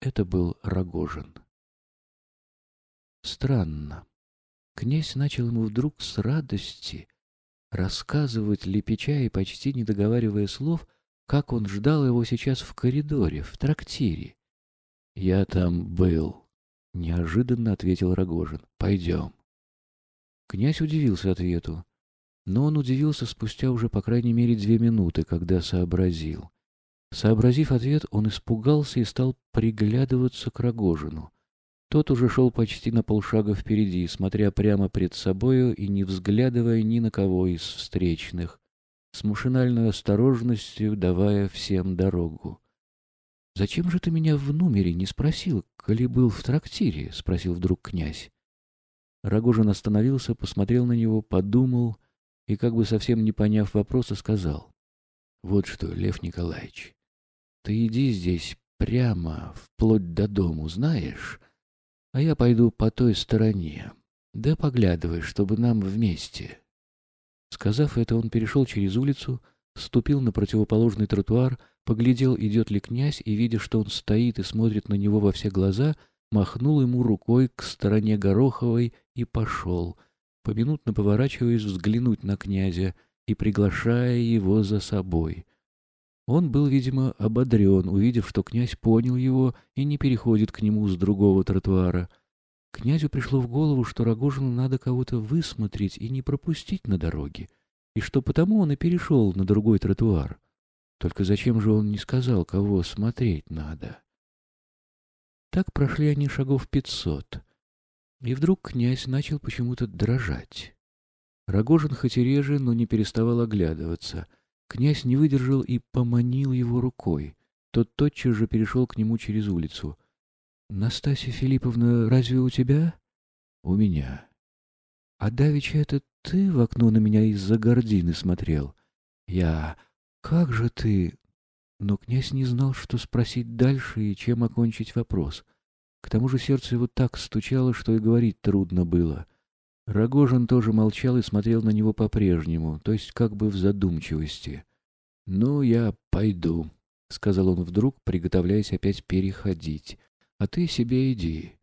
Это был Рогожин. Странно. Князь начал ему вдруг с радости рассказывать, лепеча и почти не договаривая слов, как он ждал его сейчас в коридоре, в трактире. «Я там был», — неожиданно ответил Рогожин. «Пойдем». Князь удивился ответу, но он удивился спустя уже по крайней мере две минуты, когда сообразил. Сообразив ответ, он испугался и стал приглядываться к Рогожину. Тот уже шел почти на полшага впереди, смотря прямо пред собою и не взглядывая ни на кого из встречных, с машинальной осторожностью давая всем дорогу. «Зачем же ты меня в номере не спросил, коли был в трактире?» — спросил вдруг князь. Рогожин остановился, посмотрел на него, подумал и, как бы совсем не поняв вопроса, сказал. «Вот что, Лев Николаевич, ты иди здесь прямо, вплоть до дому, знаешь, а я пойду по той стороне. Да поглядывай, чтобы нам вместе». Сказав это, он перешел через улицу, ступил на противоположный тротуар, поглядел, идет ли князь, и, видя, что он стоит и смотрит на него во все глаза, махнул ему рукой к стороне Гороховой и пошел, поминутно поворачиваясь взглянуть на князя и приглашая его за собой. Он был, видимо, ободрен, увидев, что князь понял его и не переходит к нему с другого тротуара. Князю пришло в голову, что Рогожину надо кого-то высмотреть и не пропустить на дороге, и что потому он и перешел на другой тротуар. Только зачем же он не сказал, кого смотреть надо? Так прошли они шагов пятьсот. И вдруг князь начал почему-то дрожать. Рогожин хоть и реже, но не переставал оглядываться. Князь не выдержал и поманил его рукой. Тот тотчас же перешел к нему через улицу. — Настасья Филипповна, разве у тебя? — У меня. — А давеча это ты в окно на меня из-за гордины смотрел? — Я. Как же ты? Но князь не знал, что спросить дальше и чем окончить вопрос. К тому же сердце его так стучало, что и говорить трудно было. Рогожин тоже молчал и смотрел на него по-прежнему, то есть как бы в задумчивости. «Ну, я пойду», — сказал он вдруг, приготовляясь опять переходить. «А ты себе иди.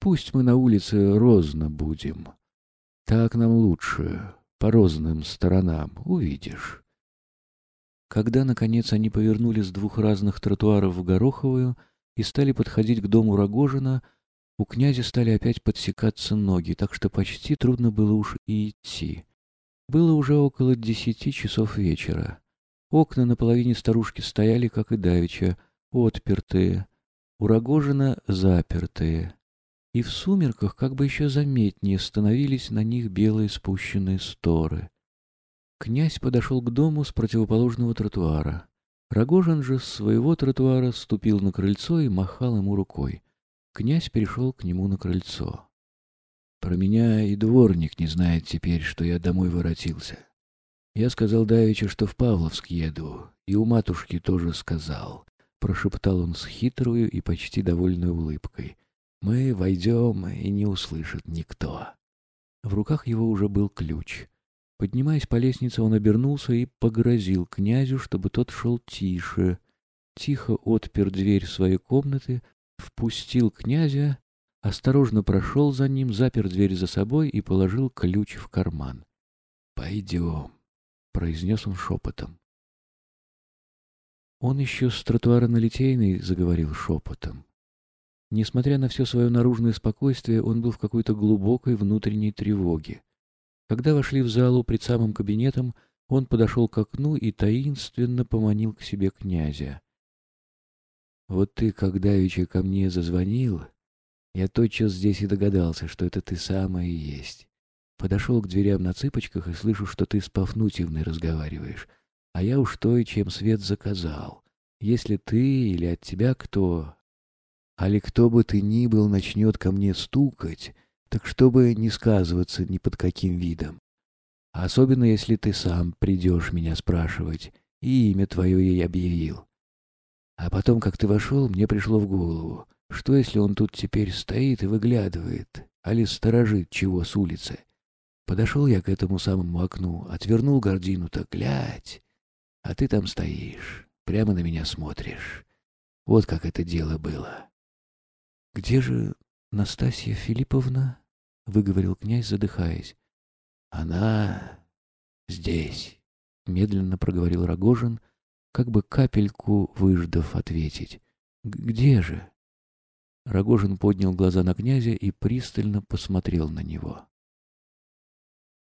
Пусть мы на улице розно будем. Так нам лучше, по розным сторонам, увидишь». Когда, наконец, они повернули с двух разных тротуаров в Гороховую и стали подходить к дому Рогожина, у князя стали опять подсекаться ноги, так что почти трудно было уж и идти. Было уже около десяти часов вечера. Окна на половине старушки стояли, как и давеча, отпертые, у Рогожина запертые. И в сумерках как бы еще заметнее становились на них белые спущенные сторы. Князь подошел к дому с противоположного тротуара. Рогожин же с своего тротуара ступил на крыльцо и махал ему рукой. Князь перешел к нему на крыльцо. «Про меня и дворник не знает теперь, что я домой воротился. Я сказал Давичу, что в Павловск еду, и у матушки тоже сказал». Прошептал он с хитрую и почти довольной улыбкой. «Мы войдем, и не услышит никто». В руках его уже был ключ. Поднимаясь по лестнице, он обернулся и погрозил князю, чтобы тот шел тише. Тихо отпер дверь своей комнаты, впустил князя, осторожно прошел за ним, запер дверь за собой и положил ключ в карман. «Пойдем», — произнес он шепотом. Он еще с тротуара на Литейной заговорил шепотом. Несмотря на все свое наружное спокойствие, он был в какой-то глубокой внутренней тревоге. Когда вошли в залу пред самым кабинетом, он подошел к окну и таинственно поманил к себе князя. «Вот ты, когда давеча ко мне зазвонил, я тотчас здесь и догадался, что это ты самая и есть. Подошел к дверям на цыпочках и слышу, что ты с Пафнутьевной разговариваешь, а я уж то и чем свет заказал. Если ты или от тебя кто, али кто бы ты ни был, начнет ко мне стукать, так чтобы не сказываться ни под каким видом. Особенно, если ты сам придешь меня спрашивать, и имя твое ей объявил. А потом, как ты вошел, мне пришло в голову, что если он тут теперь стоит и выглядывает, али сторожит чего с улицы. Подошел я к этому самому окну, отвернул гордину-то, глядь, а ты там стоишь, прямо на меня смотришь. Вот как это дело было. «Где же Настасья Филипповна?» — выговорил князь, задыхаясь. «Она здесь», — медленно проговорил Рогожин, как бы капельку выждав ответить. «Где же?» Рогожин поднял глаза на князя и пристально посмотрел на него.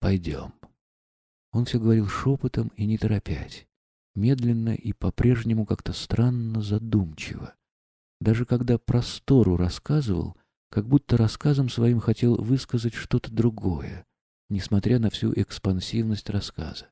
«Пойдем». Он все говорил шепотом и не торопясь, медленно и по-прежнему как-то странно задумчиво. Даже когда простору рассказывал, как будто рассказом своим хотел высказать что-то другое, несмотря на всю экспансивность рассказа.